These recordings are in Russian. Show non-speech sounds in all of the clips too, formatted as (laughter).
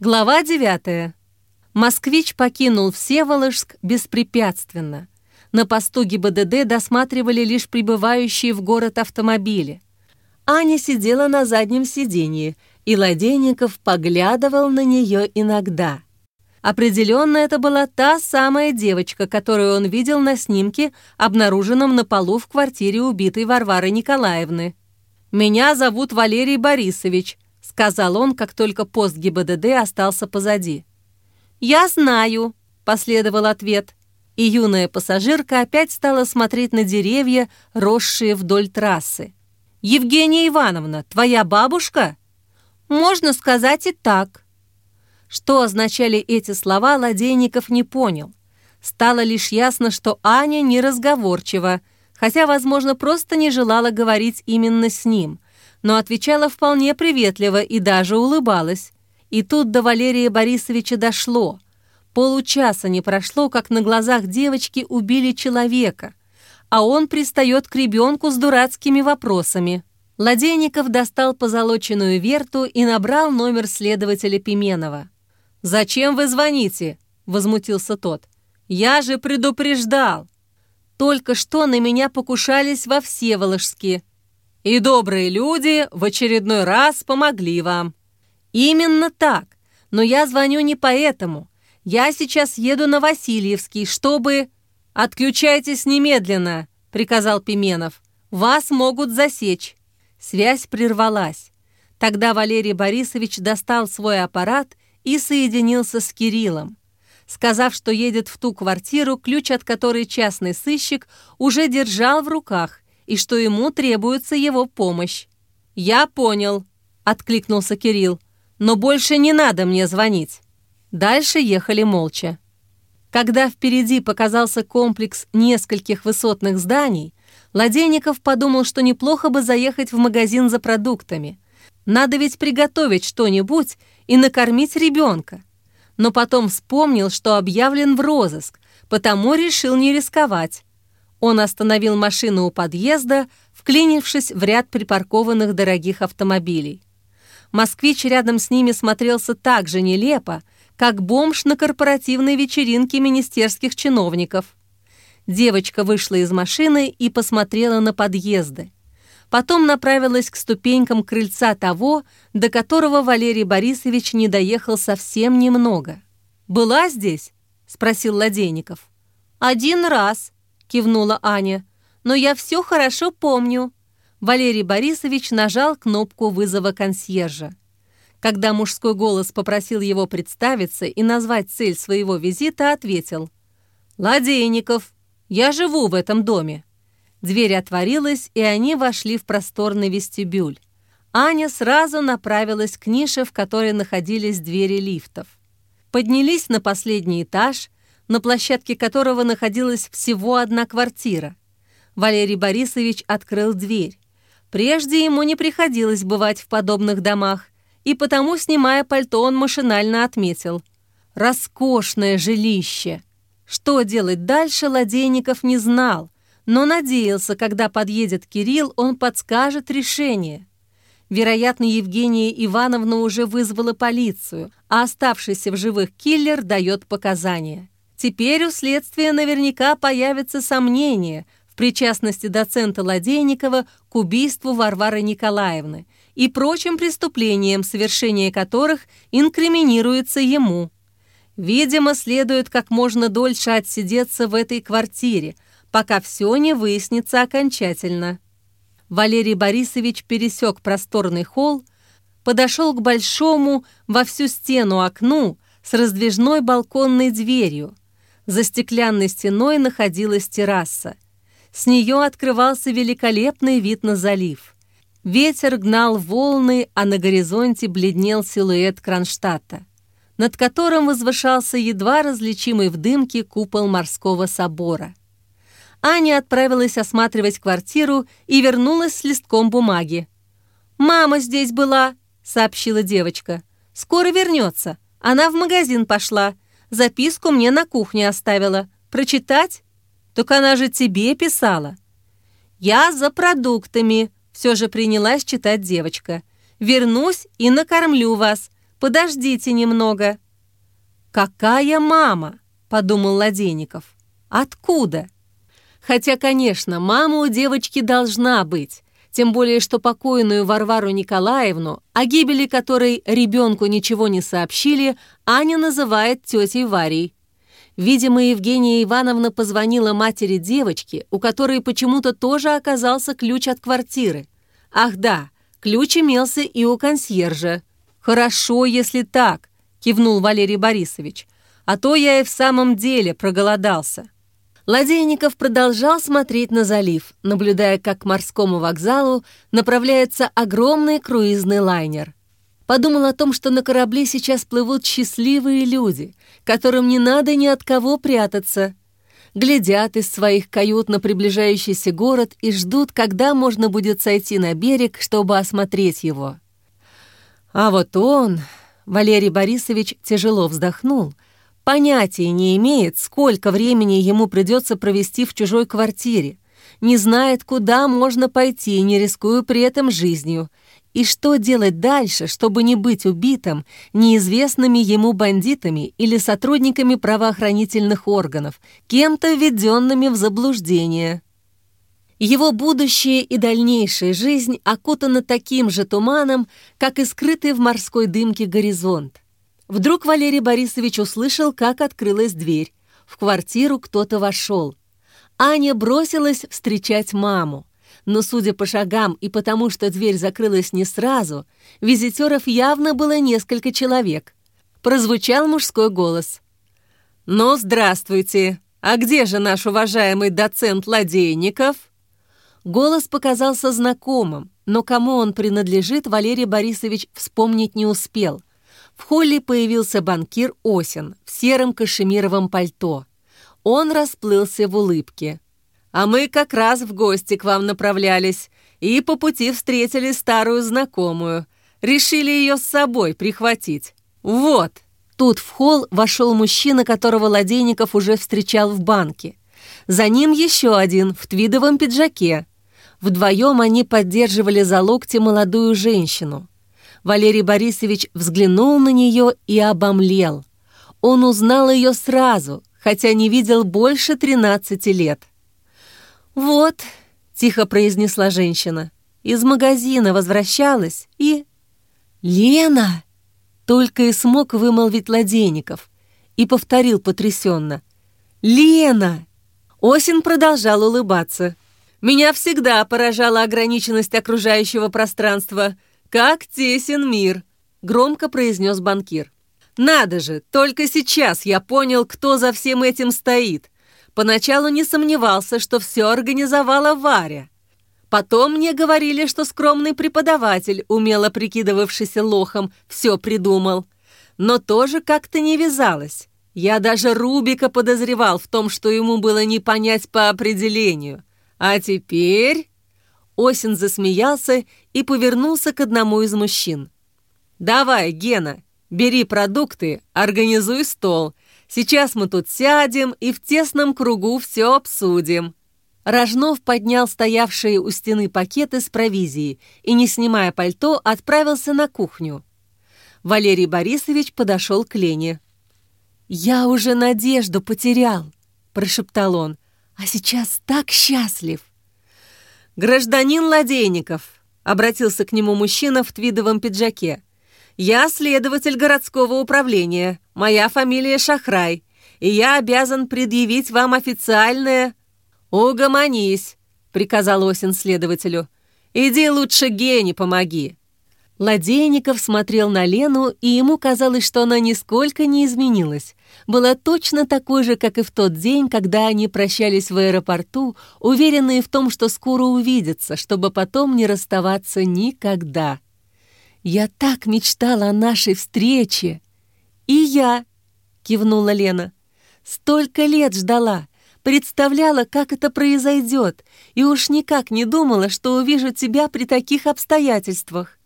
Глава 9. Москвич покинул Всеволожск беспрепятственно. На посту ГИБДД досматривали лишь прибывающие в город автомобили. Аня сидела на заднем сиденье, и Ладейников поглядывал на нее иногда. Определенно это была та самая девочка, которую он видел на снимке, обнаруженном на полу в квартире убитой Варвары Николаевны. «Меня зовут Валерий Борисович», сказал он, как только пост ГИБДД остался позади. «Я знаю», — последовал ответ. И юная пассажирка опять стала смотреть на деревья, росшие вдоль трассы. «Евгения Ивановна, твоя бабушка?» «Можно сказать и так». Что означали эти слова, Ладейников не понял. Стало лишь ясно, что Аня неразговорчива, хотя, возможно, просто не желала говорить именно с ним — но отвечала вполне приветливо и даже улыбалась. И тут до Валерия Борисовича дошло. Получаса не прошло, как на глазах девочки убили человека, а он пристает к ребенку с дурацкими вопросами. Ладейников достал позолоченную верту и набрал номер следователя Пименова. «Зачем вы звоните?» — возмутился тот. «Я же предупреждал!» «Только что на меня покушались во Всеволожске», и добрые люди в очередной раз помогли вам. Именно так. Но я звоню не поэтому. Я сейчас еду на Васильевский, чтобы... Отключайтесь немедленно, приказал Пименов. Вас могут засечь. Связь прервалась. Тогда Валерий Борисович достал свой аппарат и соединился с Кириллом. Сказав, что едет в ту квартиру, ключ от которой частный сыщик уже держал в руках, и что ему требуется его помощь. «Я понял», — откликнулся Кирилл, «но больше не надо мне звонить». Дальше ехали молча. Когда впереди показался комплекс нескольких высотных зданий, Ладейников подумал, что неплохо бы заехать в магазин за продуктами. Надо ведь приготовить что-нибудь и накормить ребенка. Но потом вспомнил, что объявлен в розыск, потому решил не рисковать. Он остановил машину у подъезда, вклинившись в ряд припаркованных дорогих автомобилей. Москвич рядом с ними смотрелся так же нелепо, как бомж на корпоративной вечеринке министерских чиновников. Девочка вышла из машины и посмотрела на подъезды. Потом направилась к ступенькам крыльца того, до которого Валерий Борисович не доехал совсем немного. «Была здесь?» — спросил Ладейников. «Один раз», кивнула Аня. «Но я все хорошо помню». Валерий Борисович нажал кнопку вызова консьержа. Когда мужской голос попросил его представиться и назвать цель своего визита, ответил. «Ладейников, я живу в этом доме». Дверь отворилась, и они вошли в просторный вестибюль. Аня сразу направилась к нише, в которой находились двери лифтов. Поднялись на последний этаж, на площадке которого находилась всего одна квартира. Валерий Борисович открыл дверь. Прежде ему не приходилось бывать в подобных домах, и потому, снимая пальто, он машинально отметил. «Роскошное жилище!» Что делать дальше, Ладейников не знал, но надеялся, когда подъедет Кирилл, он подскажет решение. Вероятно, Евгения Ивановна уже вызвала полицию, а оставшийся в живых киллер дает показания. Теперь у следствия наверняка появятся сомнения в причастности доцента Ладейникова к убийству Варвары Николаевны и прочим преступлениям, совершение которых инкриминируется ему. Видимо, следует как можно дольше отсидеться в этой квартире, пока все не выяснится окончательно. Валерий Борисович пересек просторный холл, подошел к большому во всю стену окну с раздвижной балконной дверью, за стеклянной стеной находилась терраса. С нее открывался великолепный вид на залив. Ветер гнал волны, а на горизонте бледнел силуэт Кронштадта, над которым возвышался едва различимый в дымке купол морского собора. Аня отправилась осматривать квартиру и вернулась с листком бумаги. «Мама здесь была», — сообщила девочка. «Скоро вернется. Она в магазин пошла. Записку мне на кухне оставила. Прочитать? Так она же тебе писала. Я за продуктами, все же принялась читать девочка. Вернусь и накормлю вас. Подождите немного». «Какая мама?» — подумал Ладейников. «Откуда?» Хотя, конечно, мама у девочки должна быть, тем более что покойную Варвару Николаевну, о гибели которой ребенку ничего не сообщили, Аня называет тетей Варей. Видимо, Евгения Ивановна позвонила матери девочки, у которой почему-то тоже оказался ключ от квартиры. Ах да, ключ имелся и у консьержа. «Хорошо, если так», — кивнул Валерий Борисович. «А то я и в самом деле проголодался». Ладейников продолжал смотреть на залив, наблюдая, как к морскому вокзалу направляется огромный круизный лайнер. Подумал о том, что на корабле сейчас плывут счастливые люди, которым не надо ни от кого прятаться. Глядят из своих кают на приближающийся город и ждут, когда можно будет сойти на берег, чтобы осмотреть его. А вот он, Валерий Борисович, тяжело вздохнул — Понятия не имеет, сколько времени ему придется провести в чужой квартире, не знает, куда можно пойти, не рискуя при этом жизнью, и что делать дальше, чтобы не быть убитым неизвестными ему бандитами или сотрудниками правоохранительных органов, кем-то введенными в заблуждение. Его будущее и дальнейшая жизнь окутаны таким же туманом, как и скрытый в морской дымке горизонт. Вдруг Валерий Борисович услышал, как открылась дверь. В квартиру кто-то вошел. Аня бросилась встречать маму. Но, судя по шагам и потому, что дверь закрылась не сразу, визитеров явно было несколько человек. Прозвучал мужской голос. «Ну, здравствуйте! А где же наш уважаемый доцент Ладейников?» Голос показался знакомым, но кому он принадлежит, Валерий Борисович вспомнить не успел. В холле появился банкир Осин в сером кашемировом пальто. Он расплылся в улыбке. «А мы как раз в гости к вам направлялись и по пути встретили старую знакомую. Решили ее с собой прихватить. Вот!» Тут в холл вошел мужчина, которого Ладейников уже встречал в банке. За ним еще один в твидовом пиджаке. Вдвоем они поддерживали за локти молодую женщину. Валерий Борисович взглянул на нее и обомлел. Он узнал ее сразу, хотя не видел больше 13 лет. «Вот», — тихо произнесла женщина, — «из магазина возвращалась и...» «Лена!» — только и смог вымолвить Ладейников и повторил потрясенно. «Лена!» Осин продолжал улыбаться. «Меня всегда поражала ограниченность окружающего пространства», «Как тесен мир!» — громко произнес банкир. «Надо же, только сейчас я понял, кто за всем этим стоит. Поначалу не сомневался, что все организовала Варя. Потом мне говорили, что скромный преподаватель, умело прикидывавшийся лохом, все придумал. Но тоже как-то не вязалось. Я даже Рубика подозревал в том, что ему было не понять по определению. А теперь... Осин засмеялся и повернулся к одному из мужчин. «Давай, Гена, бери продукты, организуй стол. Сейчас мы тут сядем и в тесном кругу все обсудим». Рожнов поднял стоявшие у стены пакеты с провизией и, не снимая пальто, отправился на кухню. Валерий Борисович подошел к Лене. «Я уже надежду потерял», — прошептал он, — «а сейчас так счастлив». «Гражданин Ладейников», — обратился к нему мужчина в твидовом пиджаке. «Я следователь городского управления. Моя фамилия Шахрай, и я обязан предъявить вам официальное...» «Угомонись», — приказал Осин следователю. «Иди лучше Гене помоги». Ладейников смотрел на Лену, и ему казалось, что она нисколько не изменилась. Была точно такой же, как и в тот день, когда они прощались в аэропорту, уверенные в том, что скоро увидятся, чтобы потом не расставаться никогда. «Я так мечтала о нашей встрече!» «И я!» — кивнула Лена. «Столько лет ждала!» представляла, как это произойдет, и уж никак не думала, что увижу тебя при таких обстоятельствах.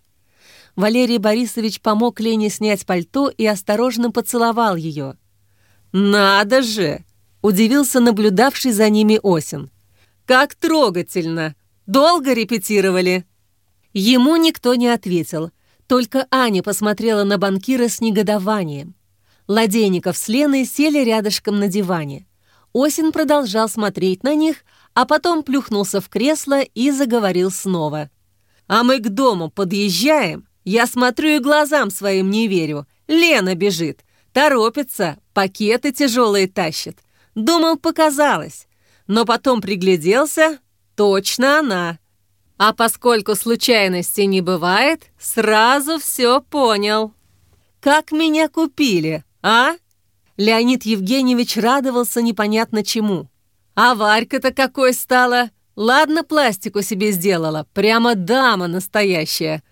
Валерий Борисович помог Лене снять пальто и осторожно поцеловал ее. «Надо же!» — удивился наблюдавший за ними Осин. «Как трогательно! Долго репетировали?» Ему никто не ответил. Только Аня посмотрела на банкира с негодованием. Ладейников с Леной сели рядышком на диване. Осин продолжал смотреть на них, а потом плюхнулся в кресло и заговорил снова. «А мы к дому подъезжаем. Я смотрю и глазам своим не верю. Лена бежит, торопится, пакеты тяжелые тащит. Думал, показалось. Но потом пригляделся, точно она. А поскольку случайностей не бывает, сразу все понял. Как меня купили, а? Леонид Евгеньевич радовался непонятно чему. А Варька-то какой стала? Ладно, пластику себе сделала, прямо дама настоящая.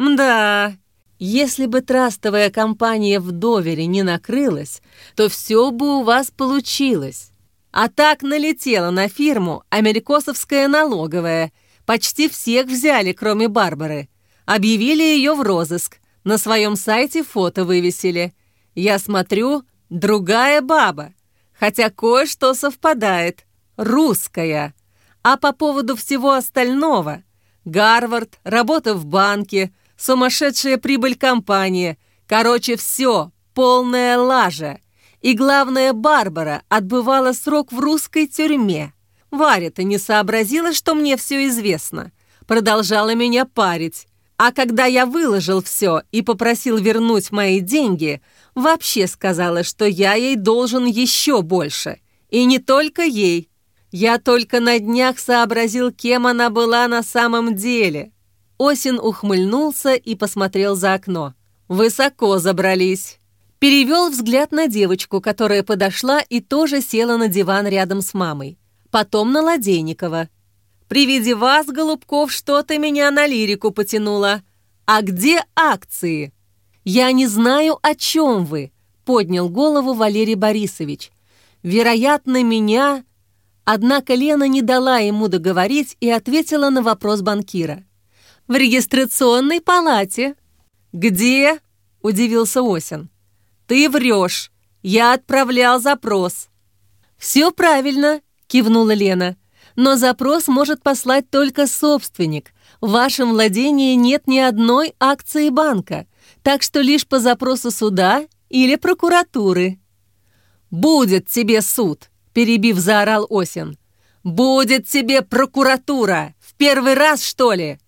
Мда, если бы трастовая компания в довере не накрылась, то все бы у вас получилось. А так налетела на фирму америкосовская налоговая. Почти всех взяли, кроме Барбары. Объявили ее в розыск. На своем сайте фото вывесили. Я смотрю, другая баба. Хотя кое-что совпадает. Русская. А по поводу всего остального. Гарвард, работа в банке, сумасшедшая прибыль компании. Короче, все, полная лажа. И главное, Барбара отбывала срок в русской тюрьме. Варя-то не сообразила, что мне все известно. Продолжала меня парить. А когда я выложил все и попросил вернуть мои деньги, вообще сказала, что я ей должен еще больше. И не только ей. Я только на днях сообразил, кем она была на самом деле. Осин ухмыльнулся и посмотрел за окно. Высоко забрались. Перевел взгляд на девочку, которая подошла и тоже села на диван рядом с мамой. Потом на Ладейникова. «При виде вас, Голубков, что-то меня на лирику потянуло. А где акции?» «Я не знаю, о чем вы», — поднял голову Валерий Борисович. «Вероятно, меня...» Однако Лена не дала ему договорить и ответила на вопрос банкира. «В регистрационной палате». «Где?» — удивился Осин. «Ты врешь! Я отправлял запрос!» «Все правильно!» — кивнула Лена. «Но запрос может послать только собственник. В вашем владении нет ни одной акции банка, так что лишь по запросу суда или прокуратуры». «Будет тебе суд!» — перебив, заорал Осин. «Будет тебе прокуратура! В первый раз, что ли?»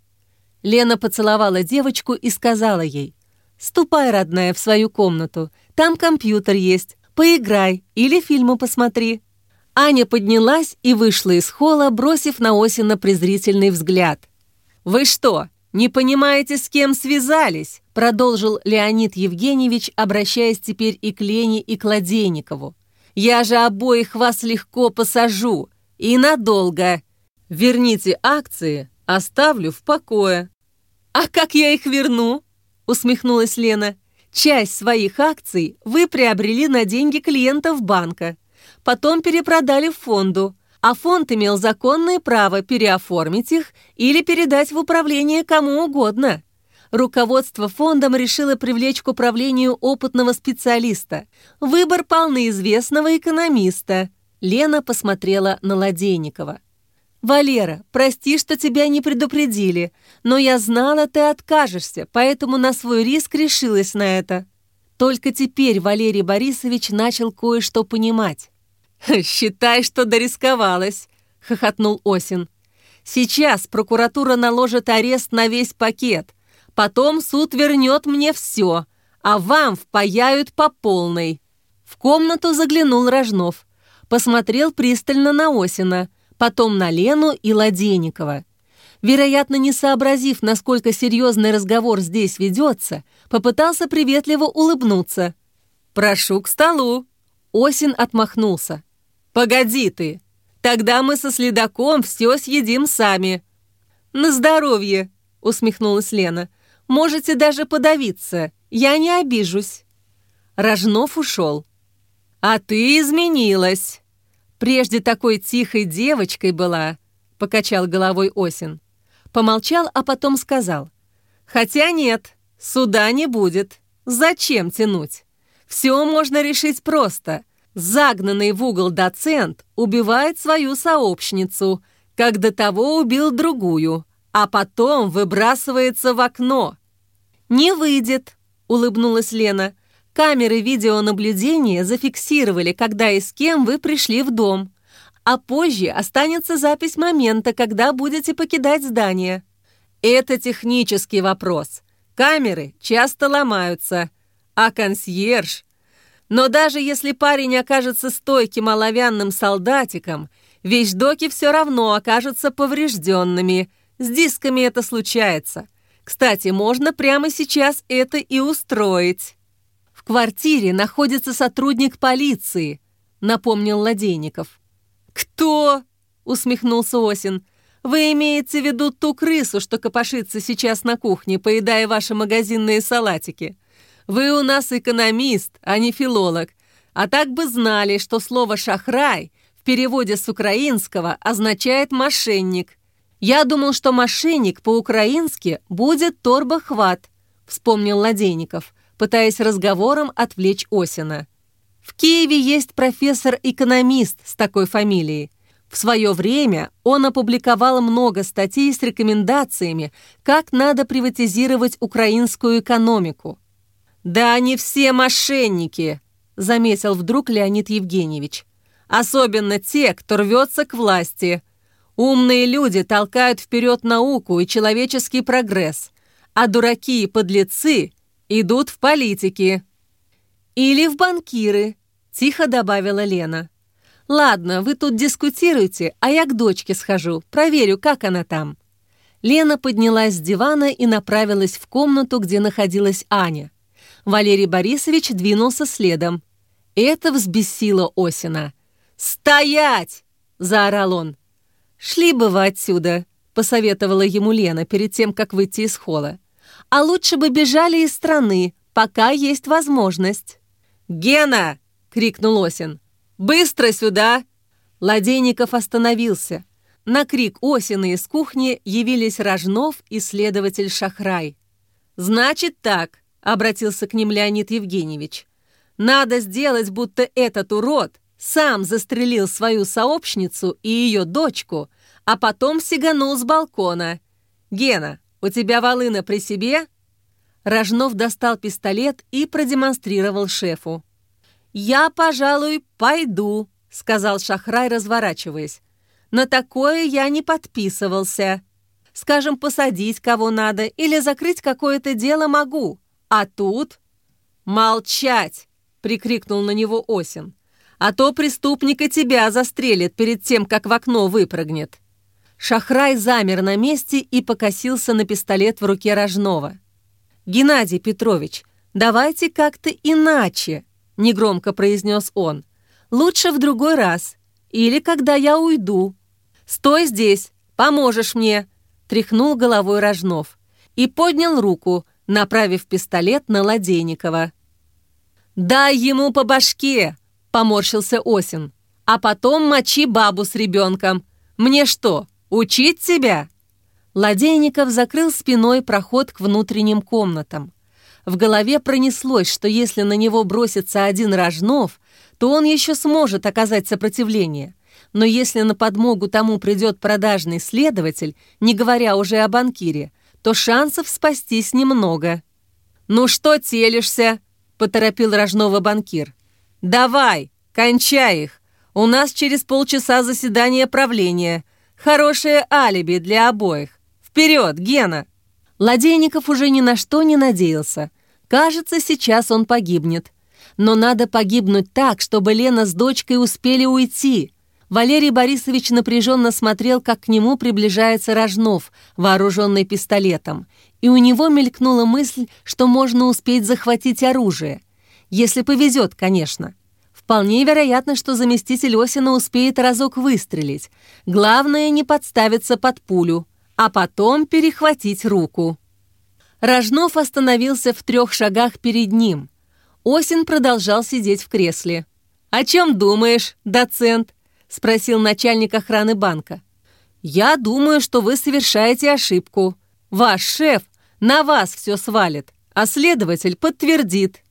Лена поцеловала девочку и сказала ей, «Ступай, родная, в свою комнату. Там компьютер есть. Поиграй или фильмы посмотри». Аня поднялась и вышла из холла, бросив на Осина презрительный взгляд. «Вы что, не понимаете, с кем связались?» продолжил Леонид Евгеньевич, обращаясь теперь и к Лене, и к Ладейникову. «Я же обоих вас легко посажу. И надолго. Верните акции, оставлю в покое». «А как я их верну?» усмехнулась Лена. Часть своих акций вы приобрели на деньги клиентов банка, потом перепродали в фонду, а фонд имел законное право переоформить их или передать в управление кому угодно. Руководство фондом решило привлечь к управлению опытного специалиста. Выбор пал на известного экономиста. Лена посмотрела на Ладейникова. «Валера, прости, что тебя не предупредили, но я знала, ты откажешься, поэтому на свой риск решилась на это». Только теперь Валерий Борисович начал кое-что понимать. (laughs) «Считай, что дорисковалась», — хохотнул Осин. «Сейчас прокуратура наложит арест на весь пакет, потом суд вернет мне все, а вам впаяют по полной». В комнату заглянул Рожнов, посмотрел пристально на Осина — потом на Лену и Ладейникова. Вероятно, не сообразив, насколько серьезный разговор здесь ведется, попытался приветливо улыбнуться. «Прошу к столу!» Осин отмахнулся. «Погоди ты! Тогда мы со следаком все съедим сами!» «На здоровье!» — усмехнулась Лена. «Можете даже подавиться, я не обижусь!» Рожнов ушел. «А ты изменилась!» Прежде такой тихой девочкой была, покачал головой Осин. Помолчал, а потом сказал. Хотя нет, суда не будет. Зачем тянуть? Все можно решить просто. Загнанный в угол доцент убивает свою сообщницу, как до того убил другую, а потом выбрасывается в окно. «Не выйдет», — улыбнулась Лена. «Камеры видеонаблюдения зафиксировали, когда и с кем вы пришли в дом. А позже останется запись момента, когда будете покидать здание». «Это технический вопрос. Камеры часто ломаются. А консьерж...» Но даже если парень окажется стойким оловянным солдатиком, вещдоки все равно окажутся поврежденными. С дисками это случается. Кстати, можно прямо сейчас это и устроить. В квартире находится сотрудник полиции, напомнил Ладейников. Кто? усмехнулся Осин. Вы имеете в виду ту крысу, что копошится сейчас на кухне, поедая ваши магазинные салатики? Вы у нас экономист, а не филолог. А так бы знали, что слово «шахрай» в переводе с украинского означает «мошенник». «Я думал, что мошенник по-украински будет торбохват», вспомнил Ладейников, пытаясь разговором отвлечь Осина. В Киеве есть профессор-экономист с такой фамилией. В свое время он опубликовал много статей с рекомендациями, как надо приватизировать украинскую экономику. «Да они все мошенники», — заметил вдруг Леонид Евгеньевич. «Особенно те, кто рвется к власти. Умные люди толкают вперед науку и человеческий прогресс, а дураки и подлецы идут в политики. Или в банкиры, тихо добавила Лена. Ладно, вы тут дискутируйте, а я к дочке схожу, проверю, как она там. Лена поднялась с дивана и направилась в комнату, где находилась Аня. Валерий Борисович двинулся следом. Это взбесило Осина. «Стоять!» – заорал он. «Шли бы вы отсюда», — посоветовала ему Лена перед тем, как выйти из холла. «А лучше бы бежали из страны, пока есть возможность». «Гена!» — крикнул Осин. «Быстро сюда!» Ладейников остановился. На крик Осина из кухни явились Рожнов и следователь Шахрай. «Значит так», — обратился к ним Леонид Евгеньевич. «Надо сделать, будто этот урод сам застрелил свою сообщницу и ее дочку, а потом сиганул с балкона. «Гена, у тебя волына при себе?» Рожнов достал пистолет и продемонстрировал шефу. «Я, пожалуй, пойду», — сказал Шахрай, разворачиваясь. «На такое я не подписывался. Скажем, посадить кого надо или закрыть какое-то дело могу. А тут...» «Молчать!» — прикрикнул на него Осин а то преступник и тебя застрелит перед тем, как в окно выпрыгнет». Шахрай замер на месте и покосился на пистолет в руке Рожнова. «Геннадий Петрович, давайте как-то иначе», — негромко произнес он. «Лучше в другой раз. Или когда я уйду. Стой здесь, поможешь мне», — тряхнул головой Рожнов и поднял руку, направив пистолет на Ладейникова. «Дай ему по башке!» поморщился Осин. «А потом мочи бабу с ребенком. Мне что, учить тебя?» Ладейников закрыл спиной проход к внутренним комнатам. В голове пронеслось, что если на него бросится один Рожнов, то он еще сможет оказать сопротивление. Но если на подмогу тому придет продажный следователь, не говоря уже о банкире, то шансов спастись немного. «Ну что телишься?» — поторопил Рожнова банкир. «Давай, кончай их. У нас через полчаса заседание правления. Хорошее алиби для обоих. Вперед, Гена!» Ладейников уже ни на что не надеялся. Кажется, сейчас он погибнет. Но надо погибнуть так, чтобы Лена с дочкой успели уйти. Валерий Борисович напряженно смотрел, как к нему приближается Рожнов, вооруженный пистолетом. И у него мелькнула мысль, что можно успеть захватить оружие – если повезет, конечно. Вполне вероятно, что заместитель Осина успеет разок выстрелить. Главное не подставиться под пулю, а потом перехватить руку. Рожнов остановился в трех шагах перед ним. Осин продолжал сидеть в кресле. «О чем думаешь, доцент?» — спросил начальник охраны банка. «Я думаю, что вы совершаете ошибку. Ваш шеф на вас все свалит, а следователь подтвердит.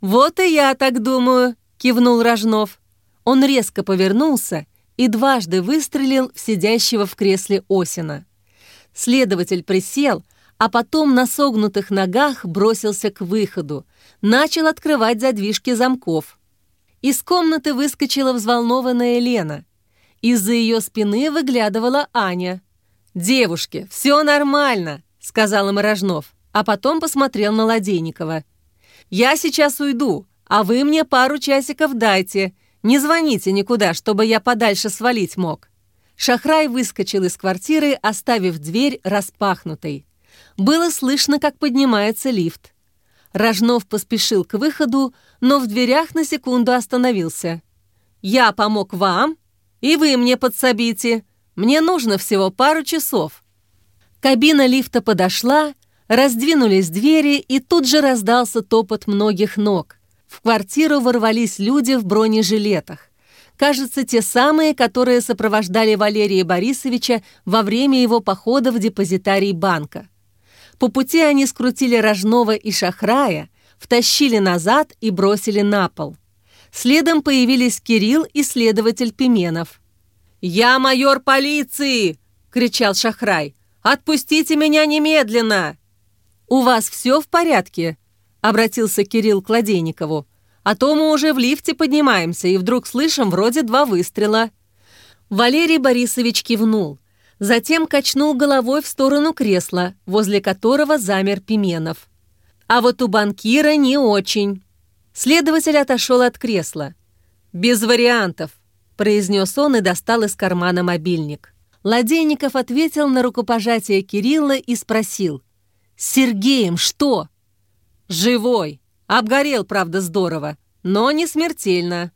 «Вот и я так думаю», — кивнул Рожнов. Он резко повернулся и дважды выстрелил в сидящего в кресле Осина. Следователь присел, а потом на согнутых ногах бросился к выходу, начал открывать задвижки замков. Из комнаты выскочила взволнованная Лена. Из-за ее спины выглядывала Аня. «Девушки, все нормально», — сказал Морожнов, а потом посмотрел на Ладейникова. «Я сейчас уйду, а вы мне пару часиков дайте. Не звоните никуда, чтобы я подальше свалить мог». Шахрай выскочил из квартиры, оставив дверь распахнутой. Было слышно, как поднимается лифт. Рожнов поспешил к выходу, но в дверях на секунду остановился. «Я помог вам, и вы мне подсобите. Мне нужно всего пару часов». Кабина лифта подошла, раздвинулись двери, и тут же раздался топот многих ног. В квартиру ворвались люди в бронежилетах. Кажется, те самые, которые сопровождали Валерия Борисовича во время его похода в депозитарий банка. По пути они скрутили Рожнова и Шахрая, втащили назад и бросили на пол. Следом появились Кирилл и следователь Пименов. «Я майор полиции!» — кричал Шахрай. «Отпустите меня немедленно!» «У вас все в порядке?» — обратился Кирилл к Ладейникову. «А то мы уже в лифте поднимаемся и вдруг слышим вроде два выстрела». Валерий Борисович кивнул. Затем качнул головой в сторону кресла, возле которого замер Пименов. А вот у банкира не очень. Следователь отошел от кресла. «Без вариантов произнес он и достал из кармана мобильник. Ладейников ответил на рукопожатие Кирилла и спросил. «С Сергеем что?» «Живой. Обгорел, правда, здорово, но не смертельно».